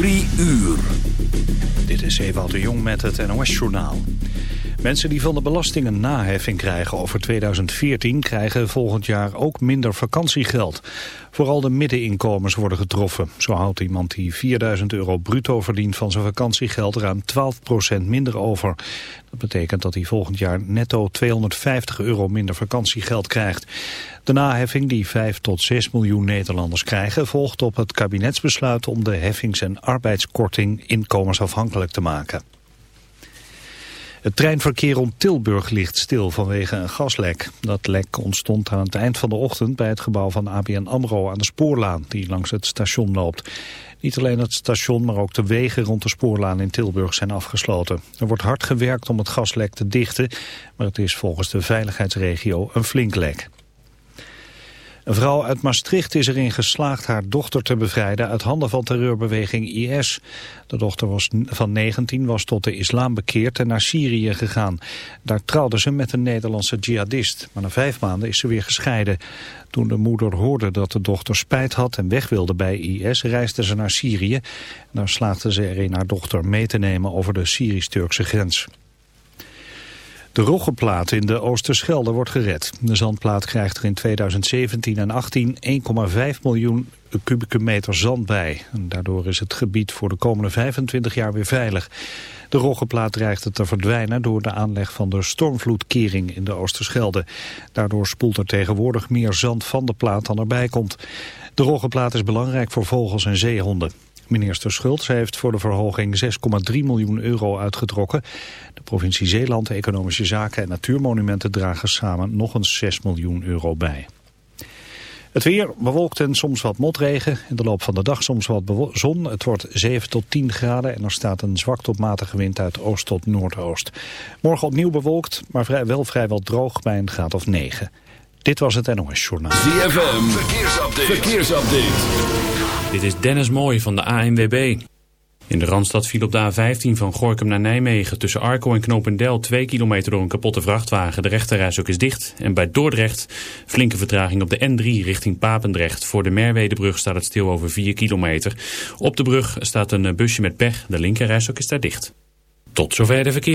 Drie uur. Dit is Ewout de Jong met het NOS-journaal. Mensen die van de belastingen naheffing krijgen over 2014... krijgen volgend jaar ook minder vakantiegeld. Vooral de middeninkomens worden getroffen. Zo houdt iemand die 4000 euro bruto verdient van zijn vakantiegeld... ruim 12% minder over. Dat betekent dat hij volgend jaar netto 250 euro minder vakantiegeld krijgt. De naheffing die 5 tot 6 miljoen Nederlanders krijgen... volgt op het kabinetsbesluit om de heffings- en arbeidskorting inkomensafhankelijk te maken. Het treinverkeer om Tilburg ligt stil vanwege een gaslek. Dat lek ontstond aan het eind van de ochtend bij het gebouw van ABN AMRO aan de spoorlaan die langs het station loopt. Niet alleen het station, maar ook de wegen rond de spoorlaan in Tilburg zijn afgesloten. Er wordt hard gewerkt om het gaslek te dichten, maar het is volgens de veiligheidsregio een flink lek. Een vrouw uit Maastricht is erin geslaagd haar dochter te bevrijden uit handen van terreurbeweging IS. De dochter was van 19 was tot de islam bekeerd en naar Syrië gegaan. Daar trouwde ze met een Nederlandse jihadist, maar na vijf maanden is ze weer gescheiden. Toen de moeder hoorde dat de dochter spijt had en weg wilde bij IS, reisde ze naar Syrië. Daar slaagde ze erin haar dochter mee te nemen over de Syrisch-Turkse grens. De Roggeplaat in de Oosterschelde wordt gered. De zandplaat krijgt er in 2017 en 18 1,5 miljoen kubieke meter zand bij. En daardoor is het gebied voor de komende 25 jaar weer veilig. De Roggeplaat het te verdwijnen door de aanleg van de stormvloedkering in de Oosterschelde. Daardoor spoelt er tegenwoordig meer zand van de plaat dan erbij komt. De Roggeplaat is belangrijk voor vogels en zeehonden. Minister Schultz heeft voor de verhoging 6,3 miljoen euro uitgetrokken. Provincie Zeeland, Economische Zaken en Natuurmonumenten dragen samen nog eens 6 miljoen euro bij. Het weer bewolkt en soms wat motregen. In de loop van de dag soms wat zon. Het wordt 7 tot 10 graden en er staat een zwak tot matige wind uit oost tot noordoost. Morgen opnieuw bewolkt, maar vrij, wel vrijwel droog bij een graad of 9. Dit was het NOS Journaal. ZFM, verkeersupdate. verkeersupdate. Dit is Dennis Mooij van de ANWB. In de Randstad viel op de A15 van Gorkum naar Nijmegen tussen Arco en Knopendel 2 kilometer door een kapotte vrachtwagen. De rechterreis ook is dicht. En bij Dordrecht flinke vertraging op de N3 richting Papendrecht. Voor de Merwedebrug staat het stil over 4 kilometer. Op de brug staat een busje met pech. De linkerreis ook is daar dicht. Tot zover de verkeer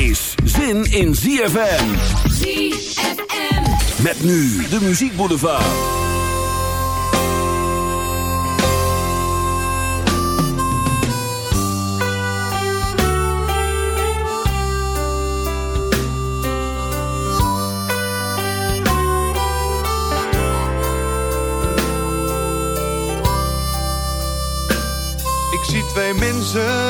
Is zin in ZFM. ZFM. Met nu de muziekboulevard. Ik zie twee mensen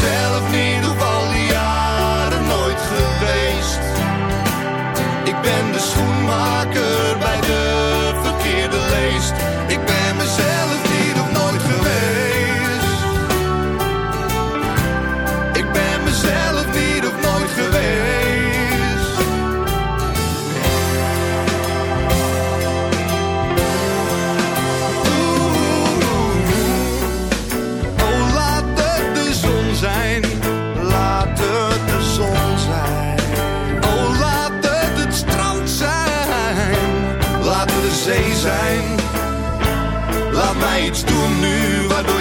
mezelf niet op al die jaren nooit geweest. Ik ben de schoenmaker bij de verkeerde leest.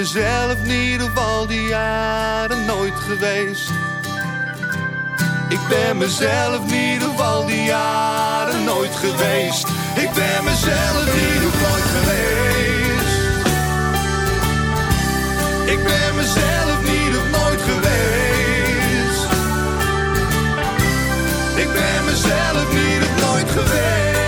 Mezelf niet op al die jaren nooit geweest. Ik ben mezelf niet op al die jaren nooit geweest. Ik ben mezelf niet nooit geweest. Ik ben mezelf niet nooit geweest. Ik ben mezelf niet nooit geweest.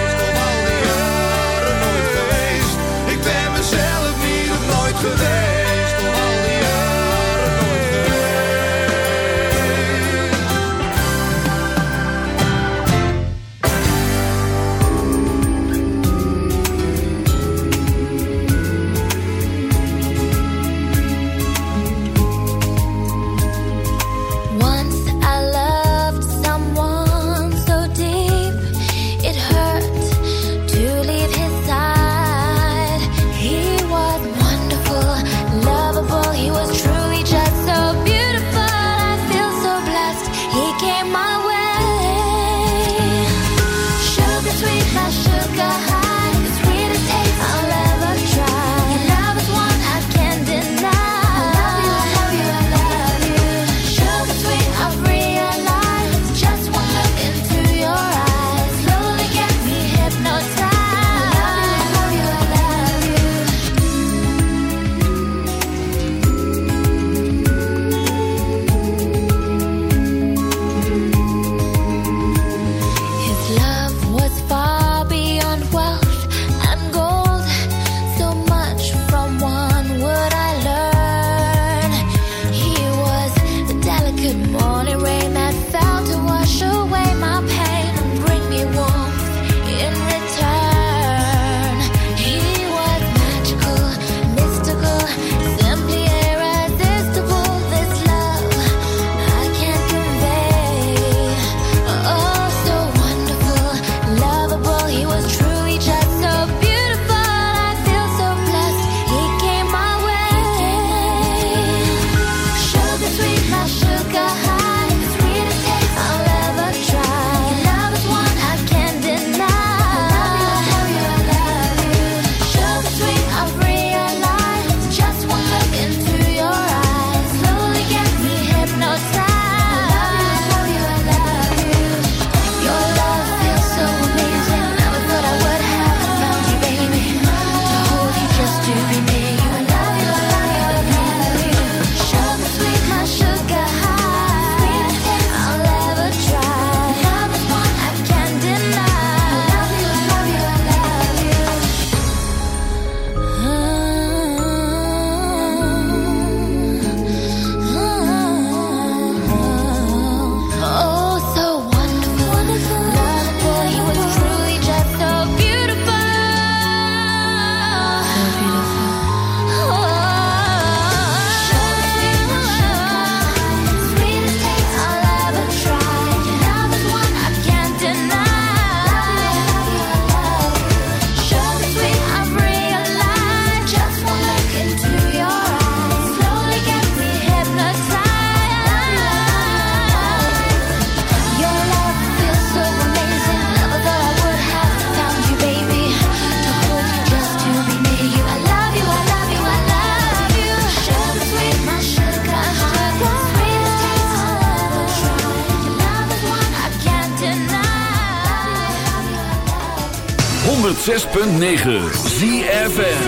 106.9 ZFM.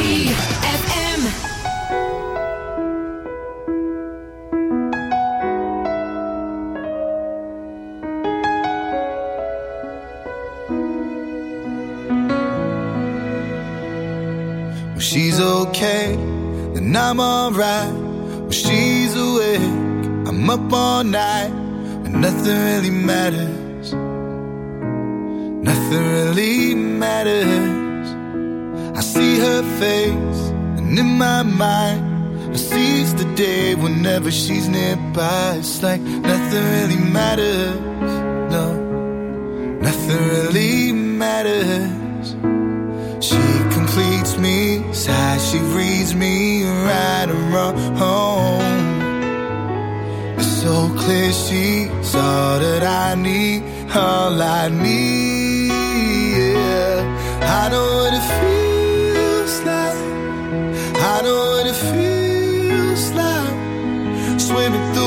She's okay, then I'm alright. When she's awake, I'm up all night, and nothing really matters. My mind, I seize the day whenever she's nearby. It's like nothing really matters. No, nothing really matters. She completes me, sighs, she reads me right and wrong. It's so clear she's all that I need, all I need.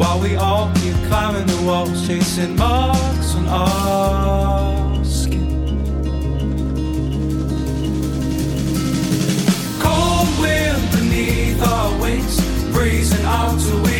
While we all keep climbing the walls, chasing marks on our skin. Cold wind beneath our wings, breezing out to we.